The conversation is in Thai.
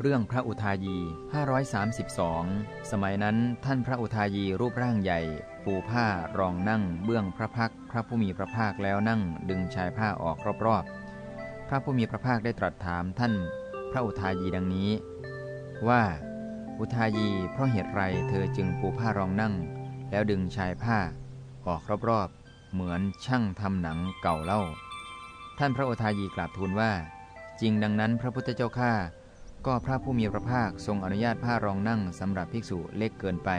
เรื่องพระอุทายี 532 สมัยนั้นท่านพระอุทายีรูปร่างใหญ่ ปูผ้ารองนั่ง เบื้องพระพักพระผู้มีพระภาคแล้วนั่งดึงชายผ้าออกรอบๆ พระผู้มีพระภาคได้ตรัสถามท่านพระอุทายีดังนี้ ว่า อุทายีเพราะเหตุไรเธอจึงปูผ้ารองนั่ง แล้วดึงชายผ้า ออกรอบๆ เหมือนช่างทำหนังเก่าเล่า ท่านพระอุทายีกราบทูลว่า จริงดังนั้นพระพุทธเจ้าข้า ก็พระผู้มีพระภาคทรงอนุญาตผ้ารองนั่งสำหรับภิกษุเล็กเกินไป